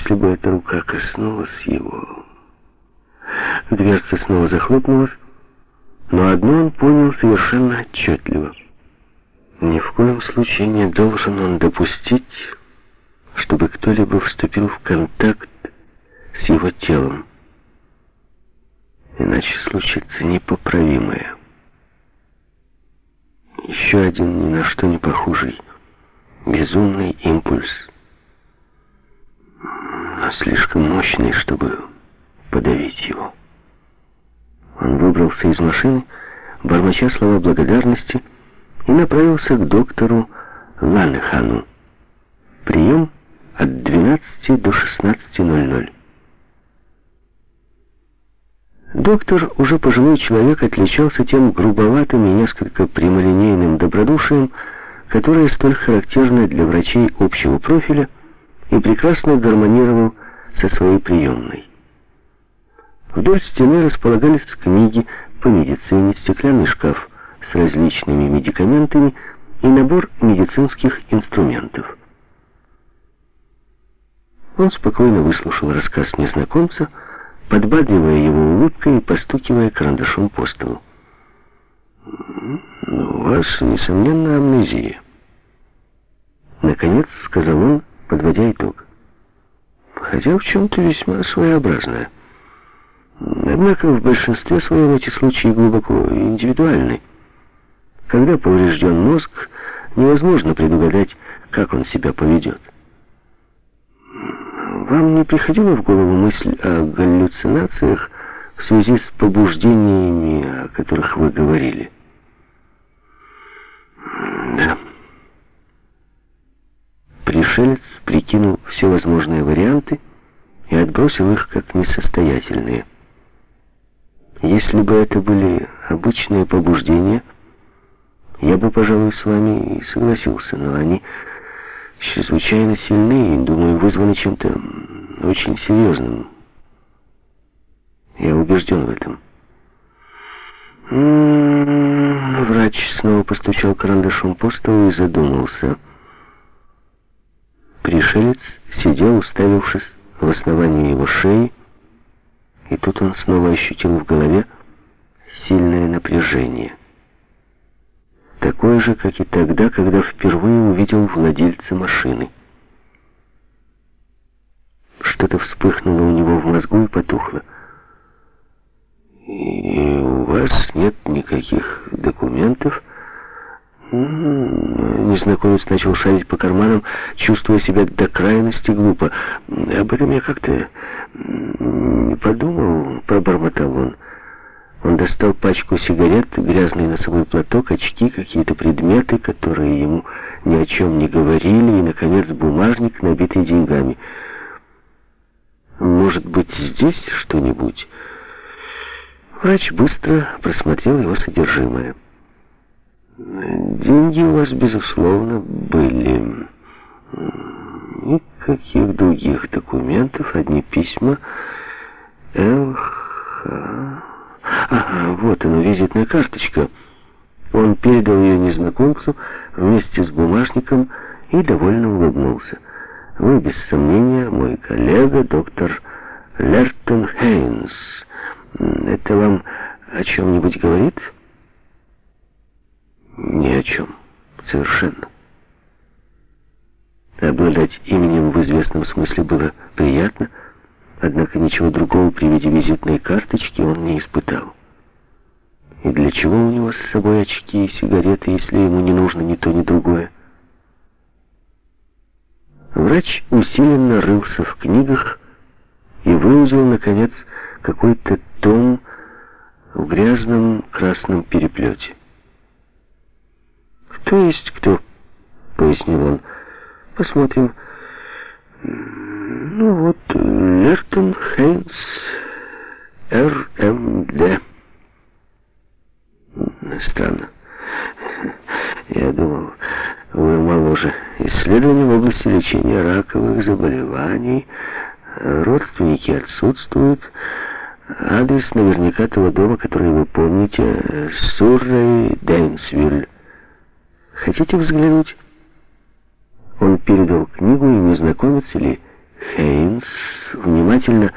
если бы эта рука коснулась его... Дверца снова захлопнулась, но одно он понял совершенно отчетливо. Ни в коем случае не должен он допустить, чтобы кто-либо вступил в контакт с его телом. Иначе случится непоправимое. Еще один ни на что не похожий безумный импульс, слишком мощный, чтобы подавить его. Он выбрался из машины, бормоча слова благодарности, и направился к доктору Ланехану. Прием от 12 до 16.00. Доктор, уже пожилой человек, отличался тем грубоватым и несколько прямолинейным добродушием, которое столь характерно для врачей общего профиля и прекрасно гармонировал со своей приемной. Вдоль стены располагались книги по медицине, стеклянный шкаф с различными медикаментами и набор медицинских инструментов. Он спокойно выслушал рассказ незнакомца, подбадривая его улыбкой и постукивая карандашом по столу. «Ну, «У вас, несомненно, амнезия». Наконец, сказал он, подводя итог. Хотя в чем-то весьма своеобразная. Однако в большинстве своем эти случаи глубоко индивидуальны. Когда поврежден мозг, невозможно предугадать, как он себя поведет. Вам не приходила в голову мысль о галлюцинациях в связи с побуждениями, о которых вы говорили? Пришелец прикинул все возможные варианты и отбросил их как несостоятельные. Если бы это были обычные побуждения, я бы, пожалуй, с вами и согласился, но они чрезвычайно сильны и, думаю, вызваны чем-то очень серьезным. Я убежден в этом. М-м-м, врач снова постучал карандашом по столу и задумался. Пришелец сидел, уставившись в основании его шеи, и тут он снова ощутил в голове сильное напряжение. Такое же, как и тогда, когда впервые увидел владельца машины. Что-то вспыхнуло у него в мозгу и потухло. «И у вас нет никаких документов?» Незнакомец начал шарить по карманам, чувствуя себя до крайности глупо. «Об этом я как-то не подумал», — пробормотал он. Он достал пачку сигарет, грязный носовой платок, очки, какие-то предметы, которые ему ни о чем не говорили, и, наконец, бумажник, набитый деньгами. «Может быть, здесь что-нибудь?» Врач быстро просмотрел его содержимое. Деньги у вас, безусловно, были. Никаких других документов, одни письма. ЛХ... Ага, вот она, визитная карточка. Он передал ее незнакомцу вместе с бумажником и довольно улыбнулся. Вы, без сомнения, мой коллега, доктор Лертон Хейнс. Это вам о чем-нибудь говорит? — ни о чем. Совершенно. Обладать именем в известном смысле было приятно, однако ничего другого при виде визитной карточки он не испытал. И для чего у него с собой очки и сигареты, если ему не нужно ни то, ни другое? Врач усиленно рылся в книгах и выудил, наконец, какой-то том в грязном красном переплете. «Кто есть кто?» — пояснил он. «Посмотрим. Ну вот, Лертон Хейнс, РМД». Странно. Я думал, вы моложе. Исследования в области лечения раковых заболеваний. Родственники отсутствуют. Адрес наверняка того дома, который вы помните. Суррей Дейнсвиль. Хотите взглянуть?» Он передал книгу, и незнакомец или Хейнс внимательно